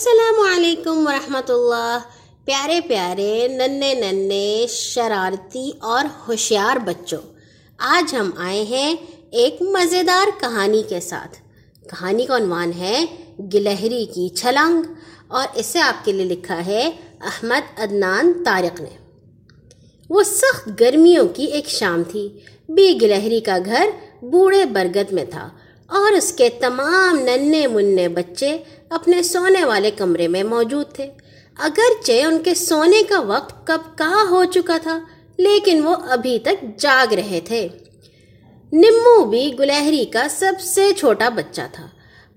السلام علیکم ورحمۃ اللہ پیارے پیارے ننے ننے شرارتی اور ہوشیار بچوں آج ہم آئے ہیں ایک مزیدار کہانی کے ساتھ کہانی کا عنوان ہے گلہری کی چھلانگ اور اسے آپ کے لیے لکھا ہے احمد عدنان طارق نے وہ سخت گرمیوں کی ایک شام تھی بی گلہری کا گھر بوڑھے برگد میں تھا اور اس کے تمام ننے منع بچے اپنے سونے والے کمرے میں موجود تھے۔ اگرچہ ان کے سونے کا وقت کب کہاں ہو چکا تھا، لیکن وہ ابھی تک جاگ رہے تھے۔ نمو بھی گلہری کا سب سے چھوٹا بچہ تھا۔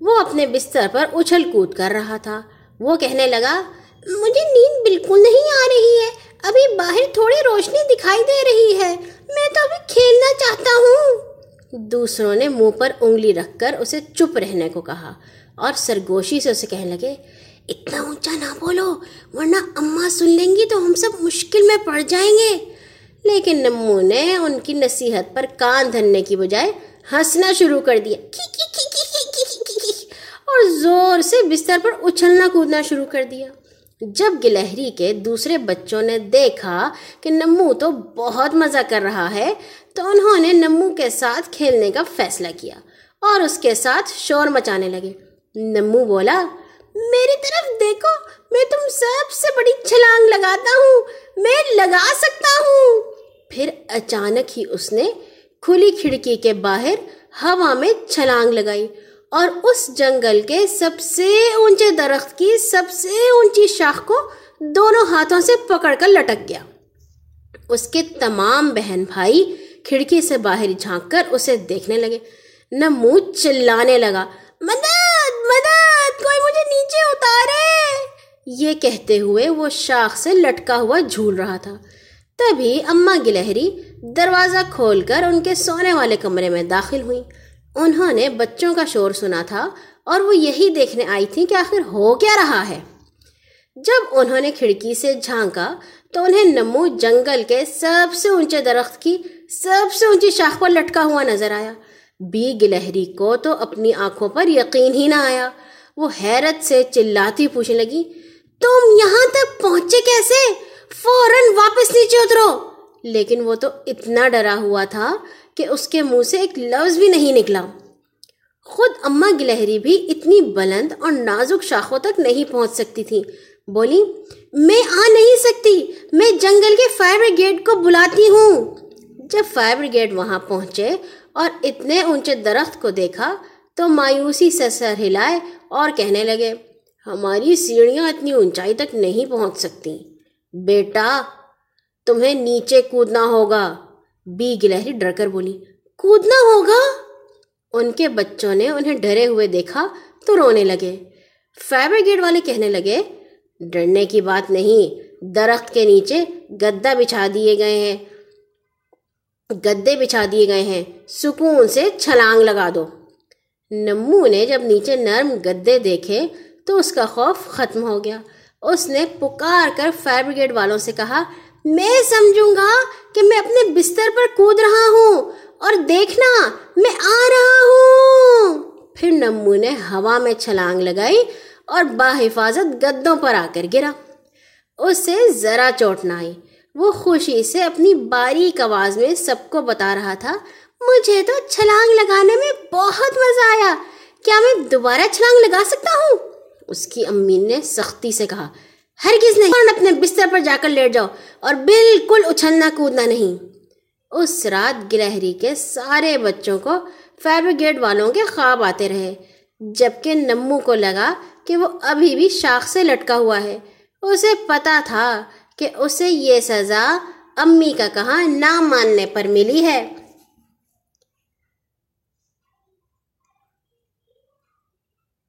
وہ اپنے بستر پر اچھل کود کر رہا تھا۔ وہ کہنے لگا، مجھے نیند بالکل نہیں آ رہی ہے۔ ابھی باہر تھوڑی روشنی دکھائی دے رہی ہے۔ میں تو ابھی کھیلنا چاہتا ہوں۔ دوسروں نے منہ پر انگلی رکھ کر اسے چپ رہنے کو کہا اور سرگوشی سے اسے کہنے لگے اتنا اونچا نہ بولو ورنہ اماں سن لیں گی تو ہم سب مشکل میں پڑ جائیں گے لیکن نمو نے ان کی نصیحت پر کان دھرنے کی بجائے ہنسنا شروع کر دیا اور زور سے بستر پر اچھلنا کودنا شروع کر دیا جب گلہری کے دوسرے بچوں نے دیکھا کہ نمو تو بہت مزہ کر رہا ہے، تو انہوں نے نمو کے ساتھ کھیلنے کا فیصلہ کیا اور اس کے ساتھ شور مچانے لگے۔ نمو بولا، میری طرف دیکھو، میں تم سب سے بڑی چھلانگ لگاتا ہوں، میں لگا سکتا ہوں۔ پھر اچانک ہی اس نے کھلی کھڑکی کے باہر ہوا میں چھلانگ لگائی۔ اور اس جنگل کے سب سے اونچے درخت کی سب سے اونچی شاخ کو دونوں ہاتھوں سے پکڑ کر لٹک گیا۔ اس کے تمام بہن بھائی کھڑکی سے باہر جھانک کر اسے دیکھنے لگے۔ نمو چلانے لگا۔ مدد مدد، کوئی مجھے نیچے اتارے۔ یہ کہتے ہوئے وہ شاخ سے لٹکا ہوا جھول رہا تھا۔ تبھی اماں گلہری دروازہ کھول کر ان کے سونے والے کمرے میں داخل ہوئی انہوں نے بچوں کا شور سنا تھا اور وہ یہی دیکھنے آئی تھی کہ آخر ہو کیا رہا ہے۔ جب انہوں نے کھڑکی سے جھانکا تو انہیں نمو جنگل کے سب سے اونچے درخت کی سب سے اونچی شاخ پر لٹکا ہوا نظر آیا۔ بی گلہری کو تو اپنی آنکھوں پر یقین ہی نہ آیا۔ وہ حیرت سے چلاتی پوچھنے لگی، تم یہاں تک پہنچے کیسے؟ فوراً واپس نیچے اترو! لیکن وہ تو اتنا ڈرا ہوا تھا کہ اس کے منہ سے ایک لفظ بھی نہیں نکلا۔ خود اماں گلہری بھی اتنی بلند اور نازک شاخوں تک نہیں پہنچ سکتی تھی۔ بولی، میں آ نہیں سکتی۔ میں جنگل کے فائر بریگیڈ کو بلاتی ہوں۔ جب فائر بریگیڈ وہاں پہنچے اور اتنے اونچے درخت کو دیکھا تو مایوسی سے سر ہلائے اور کہنے لگے، ہماری سیڑھیاں اتنی اونچائی تک نہیں پہنچ سکتی۔ بیٹا، تمہیں نیچے کودنا ہوگا۔ بی گلہری ڈر کر بولی، کودنا ہوگا؟ ان کے بچوں نے انہیں ڈرے ہوئے دیکھا تو رونے لگے۔ فائر بریگیڈ والے کہنے لگے، ڈرنے کی بات نہیں، درخت کے نیچے گدا بچھا دیے گئے ہیں۔ گدے بچھا دیے گئے ہیں، سکون سے چھلانگ لگا دو۔ نمو نے جب نیچے نرم گدے دیکھے تو اس کا خوف ختم ہو گیا۔ اس نے پکار کر فائر بریگیڈ والوں سے کہا میں سمجھوں گا کہ میں اپنے بستر پر کود رہا ہوں اور دیکھنا میں آ رہا ہوں۔ پھر نمو نے ہوا میں چھلانگ لگائی اور باحفاظت گدوں پر آ کر گرا۔ اسے ذرا چوٹ نہ آئی۔ وہ خوشی سے اپنی باریک آواز میں سب کو بتا رہا تھا، مجھے تو چھلانگ لگانے میں بہت مزہ آیا۔ کیا میں دوبارہ چھلانگ لگا سکتا ہوں؟ اس کی امی نے سختی سے کہا۔ ہرگز نہیں۔ اپنے بستر پر جا کر لیٹ جاؤ اور بالکل اچھلنا کودنا نہیں۔ اس رات گلہری کے سارے بچوں کو فیبریگیٹ والوں کے خواب آتے رہے، جبکہ نمو کو لگا کہ وہ ابھی بھی شاخ سے لٹکا ہوا ہے۔ اسے پتا تھا کہ اسے یہ سزا امی کا کہاں نہ ماننے پر ملی ہے۔